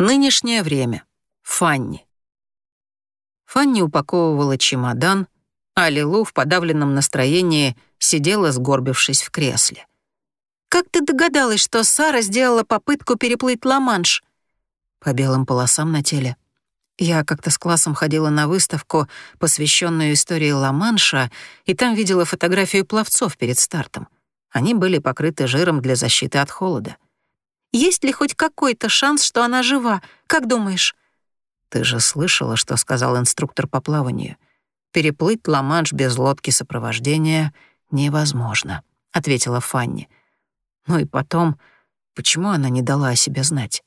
Нынешнее время. Фанни. Фанни упаковывала чемодан, а Лилу в подавленном настроении сидела, сгорбившись в кресле. «Как ты догадалась, что Сара сделала попытку переплыть Ла-Манш?» По белым полосам на теле. Я как-то с классом ходила на выставку, посвященную истории Ла-Манша, и там видела фотографию пловцов перед стартом. Они были покрыты жиром для защиты от холода. Есть ли хоть какой-то шанс, что она жива? Как думаешь?» «Ты же слышала, что сказал инструктор по плаванию. Переплыть Ла-Манш без лодки сопровождения невозможно», — ответила Фанни. «Ну и потом, почему она не дала о себе знать?»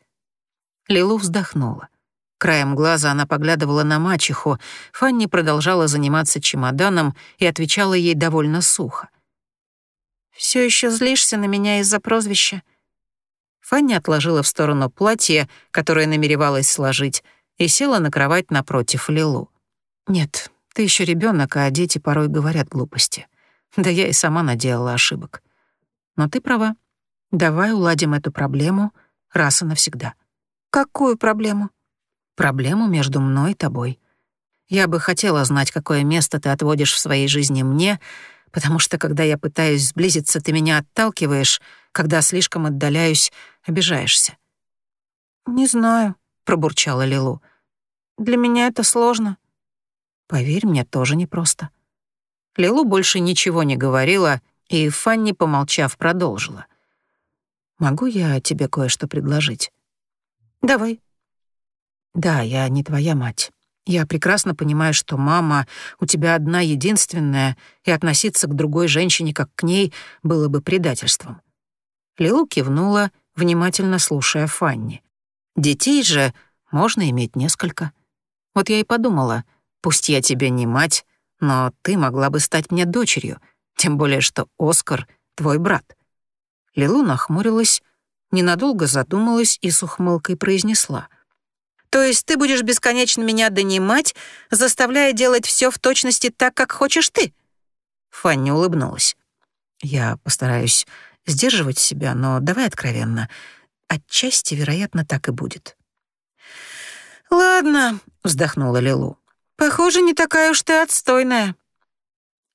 Лилу вздохнула. Краем глаза она поглядывала на мачеху. Фанни продолжала заниматься чемоданом и отвечала ей довольно сухо. «Всё ещё злишься на меня из-за прозвища?» Фанни отложила в сторону платье, которое намеревалась сложить, и села на кровать напротив Лилу. «Нет, ты еще ребенок, а дети порой говорят глупости. Да я и сама наделала ошибок. Но ты права. Давай уладим эту проблему раз и навсегда». «Какую проблему?» «Проблему между мной и тобой. Я бы хотела знать, какое место ты отводишь в своей жизни мне, потому что, когда я пытаюсь сблизиться, ты меня отталкиваешь, когда слишком отдаляюсь, обижаешься». «Не знаю», — пробурчала Лилу. «Для меня это сложно». «Поверь, мне тоже непросто». Лилу больше ничего не говорила, и Фанни, помолчав, продолжила. «Могу я тебе кое-что предложить?» «Давай». «Да, я не твоя мать. Я прекрасно понимаю, что мама у тебя одна единственная, и относиться к другой женщине, как к ней, было бы предательством». Лилу кивнула, внимательно слушая Фанни. «Детей же можно иметь несколько. Вот я и подумала, пусть я тебе не мать, но ты могла бы стать мне дочерью, тем более что Оскар — твой брат». Лилу нахмурилась, ненадолго задумалась и с ухмылкой произнесла. «То есть ты будешь бесконечно меня донимать, заставляя делать все в точности так, как хочешь ты?» Фанни улыбнулась. «Я постараюсь сдерживать себя, но давай откровенно. Отчасти, вероятно, так и будет». «Ладно», — вздохнула Лилу. «Похоже, не такая уж ты отстойная».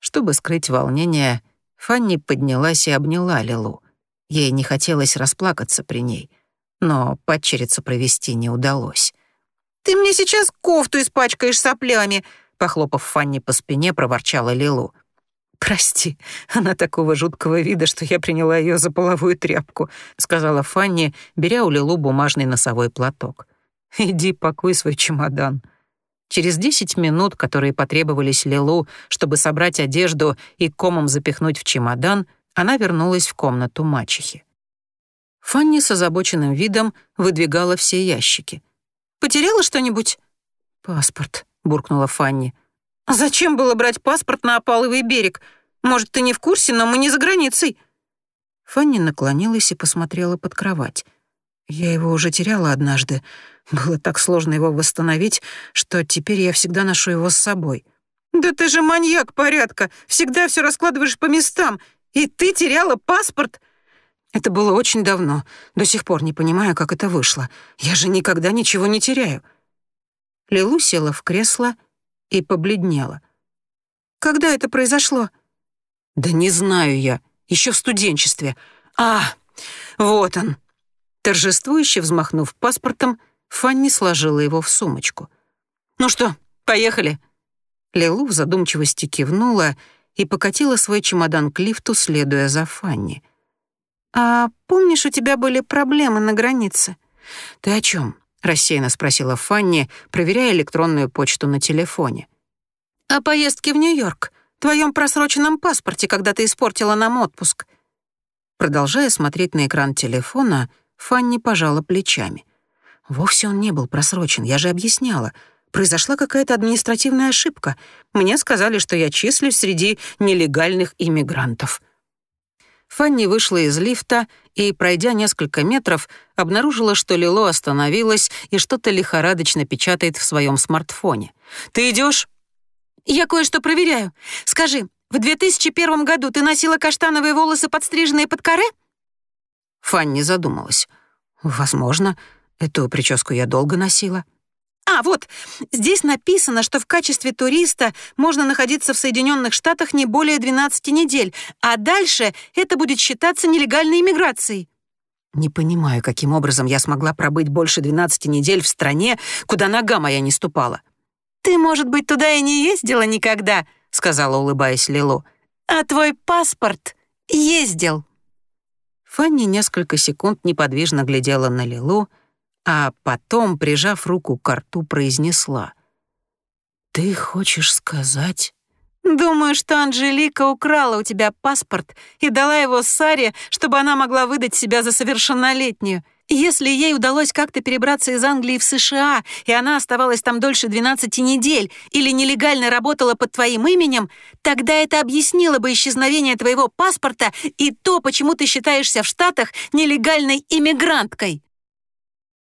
Чтобы скрыть волнение, Фанни поднялась и обняла Лилу. Ей не хотелось расплакаться при ней, но падчерицу провести не удалось. «Ты мне сейчас кофту испачкаешь соплями», — похлопав Фанни по спине, проворчала Лилу. «Прости, она такого жуткого вида, что я приняла ее за половую тряпку», — сказала Фанни, беря у Лилу бумажный носовой платок. «Иди пакуй свой чемодан». Через десять минут, которые потребовались Лилу, чтобы собрать одежду и комом запихнуть в чемодан, она вернулась в комнату мачехи. Фанни с озабоченным видом выдвигала все ящики. «Потеряла что-нибудь?» «Паспорт», — буркнула Фанни. «А зачем было брать паспорт на опаловый берег? Может, ты не в курсе, но мы не за границей». Фанни наклонилась и посмотрела под кровать. Я его уже теряла однажды. Было так сложно его восстановить, что теперь я всегда ношу его с собой. «Да ты же маньяк порядка! Всегда все раскладываешь по местам! И ты теряла паспорт?» Это было очень давно. До сих пор не понимаю, как это вышло. Я же никогда ничего не теряю. Лилу села в кресло и побледнела. «Когда это произошло?» «Да не знаю я. Еще в студенчестве. А, вот он». Торжествующе взмахнув паспортом, Фанни сложила его в сумочку. «Ну что, поехали?» Лилу в задумчивости кивнула и покатила свой чемодан к лифту, следуя за Фанни. «А помнишь, у тебя были проблемы на границе?» «Ты о чем? рассеянно спросила Фанни, проверяя электронную почту на телефоне. «О поездке в Нью-Йорк, твоем просроченном паспорте, когда ты испортила нам отпуск». Продолжая смотреть на экран телефона, Фанни пожала плечами. «Вовсе он не был просрочен, я же объясняла. Произошла какая-то административная ошибка. Мне сказали, что я числюсь среди нелегальных иммигрантов». Фанни вышла из лифта и, пройдя несколько метров, обнаружила, что Лило остановилась и что-то лихорадочно печатает в своем смартфоне. «Ты идешь? «Я кое-что проверяю. Скажи, в 2001 году ты носила каштановые волосы, подстриженные под каре?» Фанни задумалась. «Возможно. Эту прическу я долго носила. А, вот, здесь написано, что в качестве туриста можно находиться в Соединенных Штатах не более 12 недель, а дальше это будет считаться нелегальной иммиграцией. Не понимаю, каким образом я смогла пробыть больше 12 недель в стране, куда нога моя не ступала. «Ты, может быть, туда и не ездила никогда», — сказала, улыбаясь Лилу. «А твой паспорт ездил». Фанни несколько секунд неподвижно глядела на Лилу, а потом, прижав руку к рту, произнесла. «Ты хочешь сказать...» «Думаю, что Анжелика украла у тебя паспорт и дала его Саре, чтобы она могла выдать себя за совершеннолетнюю. Если ей удалось как-то перебраться из Англии в США, и она оставалась там дольше 12 недель или нелегально работала под твоим именем, тогда это объяснило бы исчезновение твоего паспорта и то, почему ты считаешься в Штатах нелегальной иммигранткой».